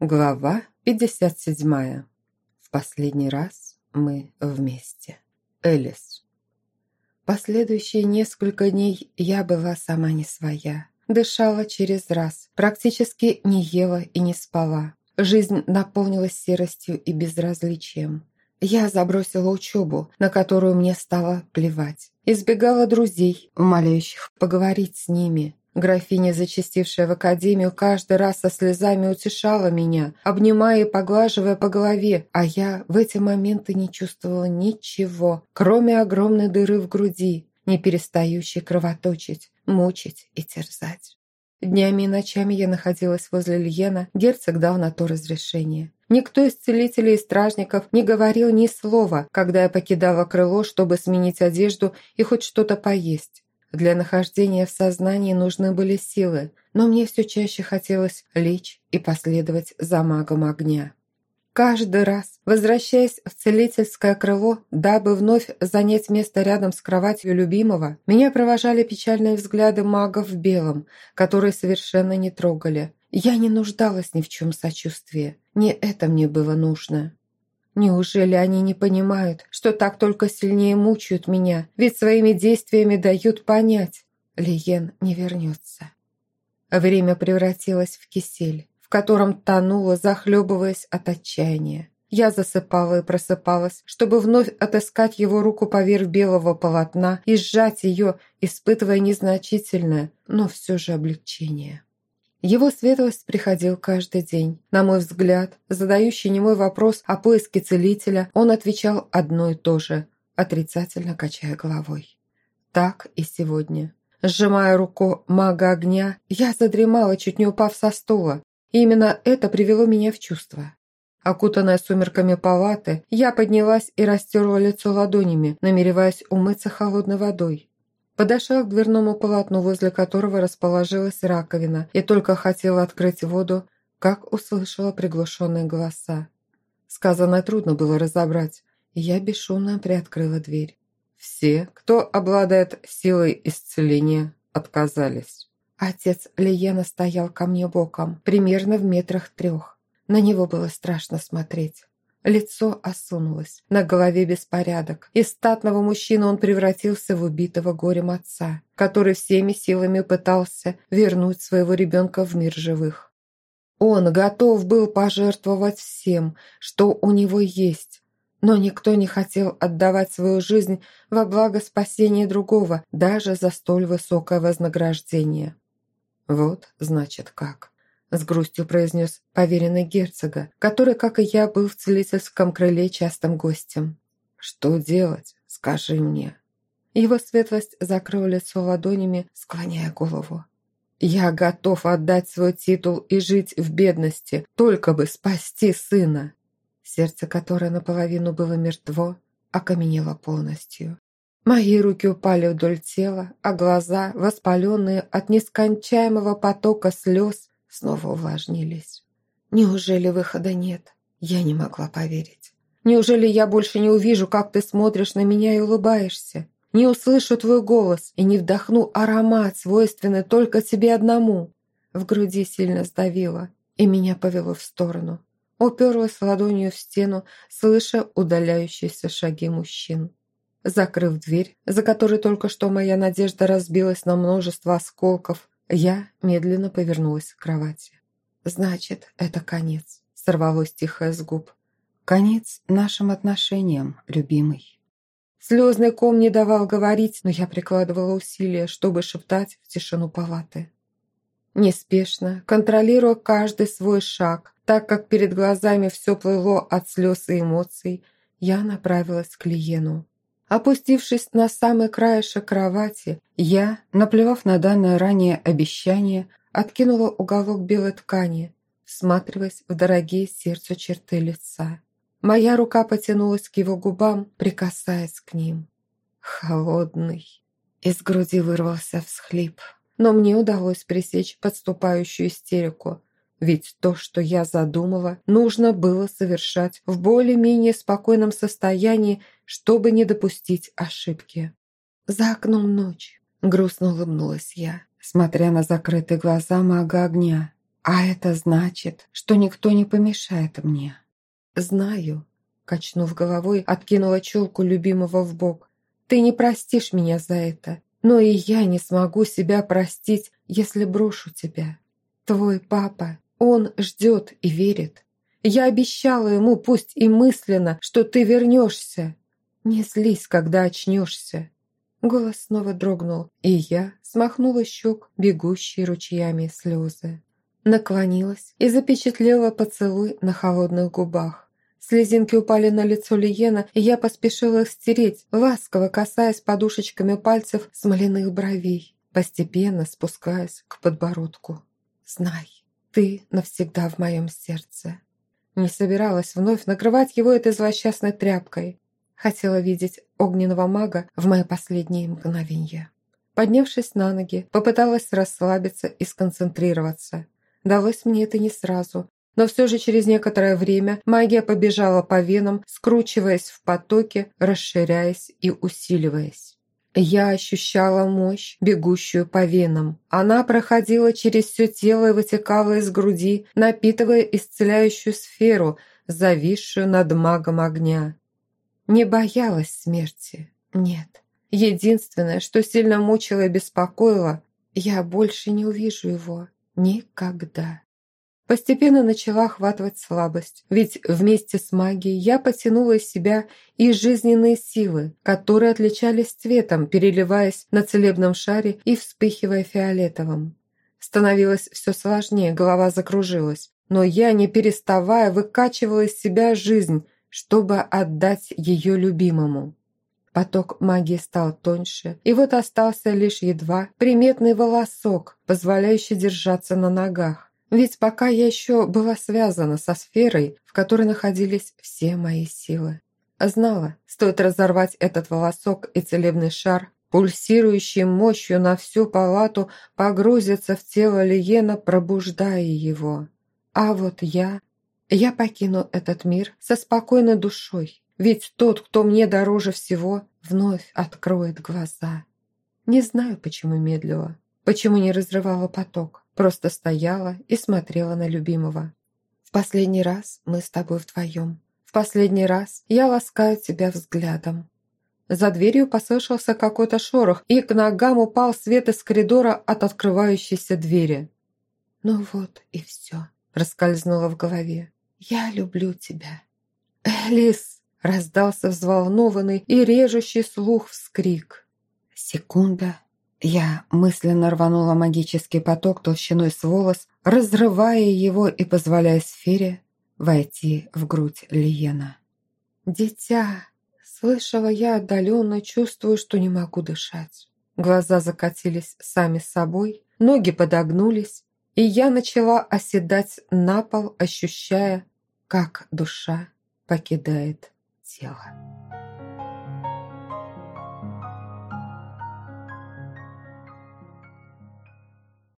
Глава 57. В последний раз мы вместе. Элис. Последующие несколько дней я была сама не своя. Дышала через раз, практически не ела и не спала. Жизнь наполнилась серостью и безразличием. Я забросила учебу, на которую мне стало плевать. Избегала друзей, умоляющих поговорить с ними, Графиня, зачастившая в академию, каждый раз со слезами утешала меня, обнимая и поглаживая по голове, а я в эти моменты не чувствовала ничего, кроме огромной дыры в груди, не перестающей кровоточить, мучить и терзать. Днями и ночами я находилась возле Льена, герцог дал на то разрешение. Никто из целителей и стражников не говорил ни слова, когда я покидала крыло, чтобы сменить одежду и хоть что-то поесть. Для нахождения в сознании нужны были силы, но мне все чаще хотелось лечь и последовать за магом огня. Каждый раз, возвращаясь в целительское крыло, дабы вновь занять место рядом с кроватью любимого, меня провожали печальные взгляды магов в белом, которые совершенно не трогали. Я не нуждалась ни в чем сочувствии, не это мне было нужно. Неужели они не понимают, что так только сильнее мучают меня, ведь своими действиями дают понять, Лиен не вернется. Время превратилось в кисель, в котором тонула, захлебываясь от отчаяния. Я засыпала и просыпалась, чтобы вновь отыскать его руку поверх белого полотна и сжать ее, испытывая незначительное, но все же облегчение. Его светлость приходил каждый день. На мой взгляд, задающий немой вопрос о поиске целителя, он отвечал одно и то же, отрицательно качая головой. Так и сегодня. Сжимая руку мага огня, я задремала, чуть не упав со стула. И именно это привело меня в чувство. Окутанная сумерками палаты, я поднялась и растерла лицо ладонями, намереваясь умыться холодной водой. Подошла к дверному полотну, возле которого расположилась раковина, и только хотела открыть воду, как услышала приглушенные голоса. Сказанное трудно было разобрать, и я бесшумно приоткрыла дверь. Все, кто обладает силой исцеления, отказались. Отец Лиена стоял ко мне боком, примерно в метрах трех. На него было страшно смотреть. Лицо осунулось, на голове беспорядок. Из статного мужчины он превратился в убитого горем отца, который всеми силами пытался вернуть своего ребенка в мир живых. Он готов был пожертвовать всем, что у него есть, но никто не хотел отдавать свою жизнь во благо спасения другого, даже за столь высокое вознаграждение. Вот, значит, как с грустью произнес поверенный герцога, который, как и я, был в целительском крыле частым гостем. «Что делать? Скажи мне». Его светлость закрыл лицо ладонями, склоняя голову. «Я готов отдать свой титул и жить в бедности, только бы спасти сына!» Сердце, которое наполовину было мертво, окаменело полностью. Мои руки упали вдоль тела, а глаза, воспаленные от нескончаемого потока слез, снова увлажнились. Неужели выхода нет? Я не могла поверить. Неужели я больше не увижу, как ты смотришь на меня и улыбаешься? Не услышу твой голос и не вдохну аромат, свойственный только тебе одному. В груди сильно сдавило, и меня повело в сторону. Уперлась ладонью в стену, слыша удаляющиеся шаги мужчин. Закрыв дверь, за которой только что моя надежда разбилась на множество осколков, я медленно повернулась к кровати. «Значит, это конец», — сорвалось тихо с губ. «Конец нашим отношениям, любимый». Слезный ком не давал говорить, но я прикладывала усилия, чтобы шептать в тишину палаты. Неспешно, контролируя каждый свой шаг, так как перед глазами все плыло от слез и эмоций, я направилась к Лиену. Опустившись на самый краешек кровати, я, наплевав на данное ранее обещание, откинула уголок белой ткани, всматриваясь в дорогие сердцу черты лица. Моя рука потянулась к его губам, прикасаясь к ним. Холодный. Из груди вырвался всхлип, но мне удалось пресечь подступающую истерику, ведь то, что я задумала, нужно было совершать в более-менее спокойном состоянии, чтобы не допустить ошибки. За окном ночь. Грустно улыбнулась я, смотря на закрытые глаза мага огня. А это значит, что никто не помешает мне. Знаю, качнув головой, откинула челку любимого в бок. Ты не простишь меня за это, но и я не смогу себя простить, если брошу тебя. Твой папа, он ждет и верит. Я обещала ему, пусть и мысленно, что ты вернешься. Не злись, когда очнешься. Голос снова дрогнул, и я смахнула щек бегущие ручьями слезы. Наклонилась и запечатлела поцелуй на холодных губах. Слезинки упали на лицо Лиена, и я поспешила их стереть, ласково касаясь подушечками пальцев смоляных бровей, постепенно спускаясь к подбородку. «Знай, ты навсегда в моем сердце». Не собиралась вновь накрывать его этой злосчастной тряпкой. Хотела видеть огненного мага в мои последние мгновения. Поднявшись на ноги, попыталась расслабиться и сконцентрироваться. Далось мне это не сразу, но все же через некоторое время магия побежала по венам, скручиваясь в потоке, расширяясь и усиливаясь. Я ощущала мощь, бегущую по венам. Она проходила через все тело и вытекала из груди, напитывая исцеляющую сферу, зависшую над магом огня. Не боялась смерти, нет. Единственное, что сильно мучило и беспокоило, я больше не увижу его. Никогда. Постепенно начала охватывать слабость, ведь вместе с магией я потянула из себя и жизненные силы, которые отличались цветом, переливаясь на целебном шаре и вспыхивая фиолетовым. Становилось все сложнее, голова закружилась, но я, не переставая, выкачивала из себя жизнь, чтобы отдать ее любимому. Поток магии стал тоньше, и вот остался лишь едва приметный волосок, позволяющий держаться на ногах. Ведь пока я еще была связана со сферой, в которой находились все мои силы. Знала, стоит разорвать этот волосок и целебный шар, пульсирующий мощью на всю палату погрузится в тело Лиена, пробуждая его. А вот я... Я покину этот мир со спокойной душой, ведь тот, кто мне дороже всего, вновь откроет глаза. Не знаю, почему медлила, почему не разрывала поток, просто стояла и смотрела на любимого. В последний раз мы с тобой вдвоем. В последний раз я ласкаю тебя взглядом. За дверью послышался какой-то шорох, и к ногам упал свет из коридора от открывающейся двери. «Ну вот и все», — проскользнуло в голове. «Я люблю тебя». «Элис!» Раздался взволнованный и режущий слух вскрик. Секунда. Я мысленно рванула магический поток толщиной с волос, разрывая его и позволяя сфере войти в грудь Лиена. «Дитя!» Слышала я отдаленно, чувствую, что не могу дышать. Глаза закатились сами собой, ноги подогнулись, и я начала оседать на пол, ощущая, как душа покидает тело.